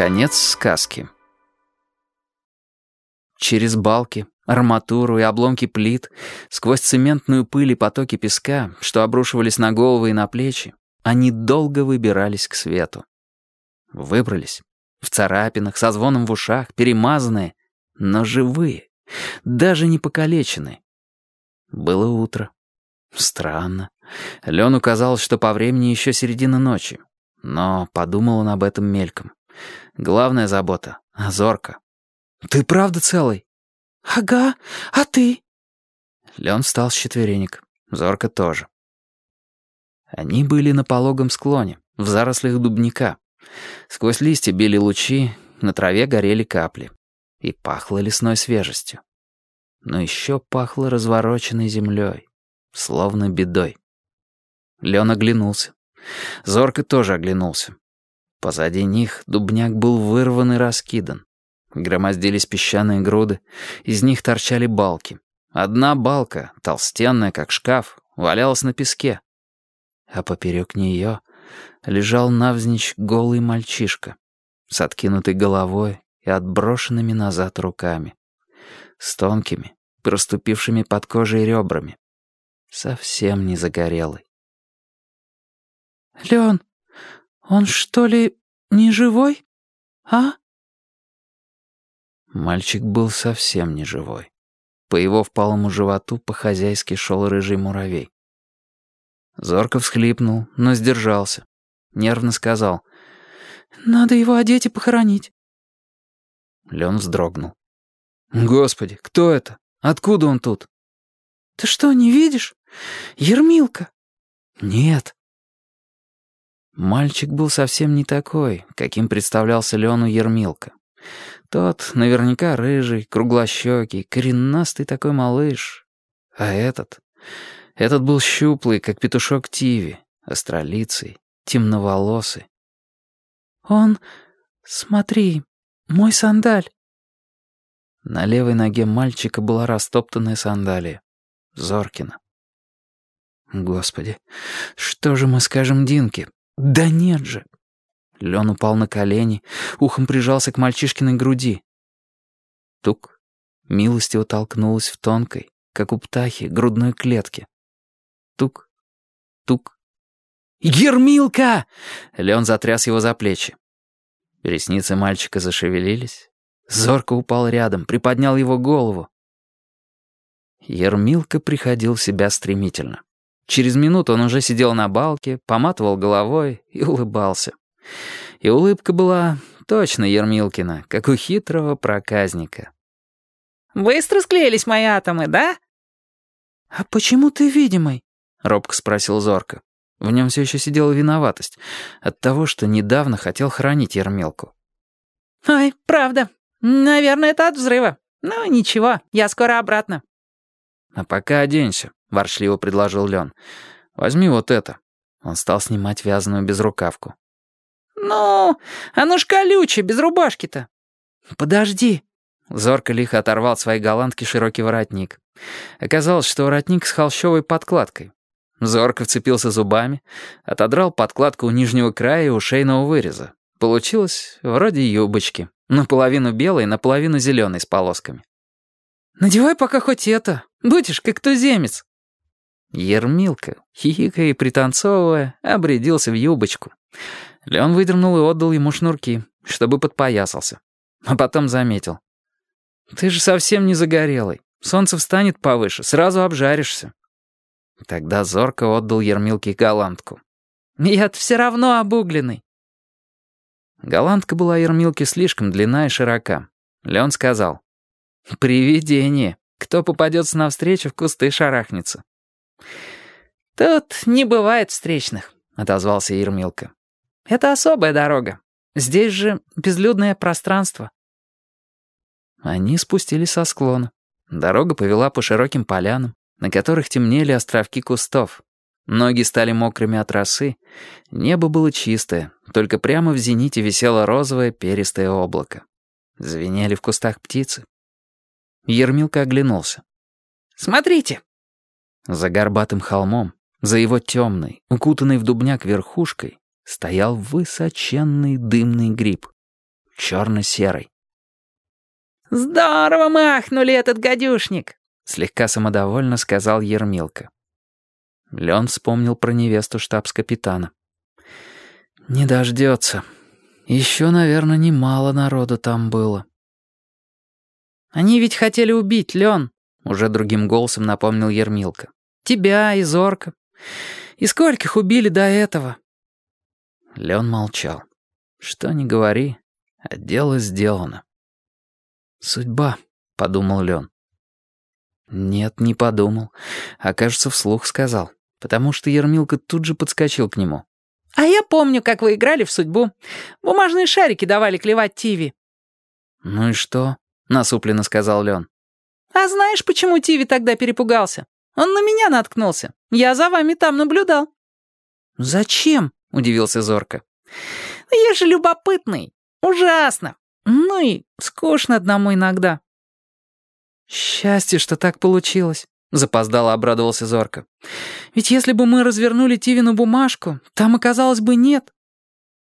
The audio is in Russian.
Конец сказки. Через балки, арматуру и обломки плит, сквозь цементную пыль и потоки песка, что обрушивались на головы и на плечи, они долго выбирались к свету. Выбрались. В царапинах, со звоном в ушах, перемазанные, но живые, даже не покалеченные. Было утро. Странно. Лену казалось, что по времени еще середина ночи. Но подумал он об этом мельком. Главная забота — Зорка. «Ты правда целый?» «Ага, а ты?» Лен встал с четверенек. Зорка тоже. Они были на пологом склоне, в зарослях дубника. Сквозь листья били лучи, на траве горели капли. И пахло лесной свежестью. Но еще пахло развороченной землей, словно бедой. Лен оглянулся. Зорка тоже оглянулся. Позади них дубняк был вырван и раскидан. Громоздились песчаные груды, из них торчали балки. Одна балка, толстенная, как шкаф, валялась на песке. А поперек нее лежал навзничь голый мальчишка с откинутой головой и отброшенными назад руками, с тонкими, проступившими под кожей ребрами, совсем не загорелый. «Леон, он что ли не живой? А?» Мальчик был совсем не живой. По его впалому животу по-хозяйски шел рыжий муравей. Зорко всхлипнул, но сдержался. Нервно сказал. «Надо его одеть и похоронить». Лен вздрогнул. «Господи, кто это? Откуда он тут?» «Ты что, не видишь? Ермилка». «Нет». Мальчик был совсем не такой, каким представлялся Лену Ермилка. Тот наверняка рыжий, круглощекий, коренастый такой малыш. А этот... Этот был щуплый, как петушок Тиви, астролицый, темноволосый. «Он... Смотри, мой сандаль». На левой ноге мальчика была растоптанная сандалия. Зоркина. Господи, что же мы скажем Динке? Да нет же. Лен упал на колени, ухом прижался к мальчишкиной груди. Тук. Милостиво толкнулась в тонкой, как у птахи, грудной клетке. Тук. Тук. «Ермилка!» Лен затряс его за плечи. Ресницы мальчика зашевелились. Зорко упал рядом, приподнял его голову. Ермилка приходил в себя стремительно. Через минуту он уже сидел на балке, поматывал головой и улыбался. И улыбка была точно Ермилкина, как у хитрого проказника. «Быстро склеились мои атомы, да?» «А почему ты видимый?» — робко спросил Зорко. В нем все еще сидела виноватость от того, что недавно хотел хранить Ермилку. «Ой, правда. Наверное, это от взрыва. Ну, ничего, я скоро обратно». «А пока оденься», — воршливо предложил Лен. «Возьми вот это». Он стал снимать вязаную безрукавку. «Ну, оно ж колючее, без рубашки-то». «Подожди». Зорко лихо оторвал от своей голландки широкий воротник. Оказалось, что воротник с холщовой подкладкой. Зорко вцепился зубами, отодрал подкладку у нижнего края и у шейного выреза. Получилось вроде юбочки, наполовину белой, наполовину зеленой с полосками. «Надевай пока хоть это, будешь как туземец». Ермилка, хихикая и пританцовывая, обрядился в юбочку. Леон выдернул и отдал ему шнурки, чтобы подпоясался. А потом заметил. «Ты же совсем не загорелый. Солнце встанет повыше, сразу обжаришься». Тогда зорко отдал Ермилке голландку. «Я-то все равно обугленный». Голландка была Ермилке слишком длинна и широка. Леон сказал. «Привидение. Кто попадется навстречу, в кусты шарахнется». «Тут не бывает встречных», — отозвался Ермилка. «Это особая дорога. Здесь же безлюдное пространство». Они спустились со склона. Дорога повела по широким полянам, на которых темнели островки кустов. Ноги стали мокрыми от росы. Небо было чистое, только прямо в зените висело розовое перистое облако. Звенели в кустах птицы. Ермилка оглянулся. «Смотрите!» За горбатым холмом, за его темной, укутанной в дубняк верхушкой, стоял высоченный дымный гриб. черно-серой. «Здорово мы ахнули этот гадюшник!» — слегка самодовольно сказал Ермилка. Лен вспомнил про невесту штабс-капитана. «Не дождется. Еще, наверное, немало народу там было». «Они ведь хотели убить, Лен», — уже другим голосом напомнил Ермилка. «Тебя и Зорка. И скольких убили до этого?» Лен молчал. «Что ни говори, а дело сделано». «Судьба», — подумал Лен. Нет, не подумал, а, кажется, вслух сказал, потому что Ермилка тут же подскочил к нему. «А я помню, как вы играли в судьбу. Бумажные шарики давали клевать Тиви». «Ну и что?» — насупленно сказал Лен. «А знаешь, почему Тиви тогда перепугался? Он на меня наткнулся. Я за вами там наблюдал». «Зачем?» — удивился Зорко. «Я же любопытный. Ужасно. Ну и скучно одному иногда». «Счастье, что так получилось», — запоздало обрадовался Зорко. «Ведь если бы мы развернули Тивину бумажку, там оказалось бы нет.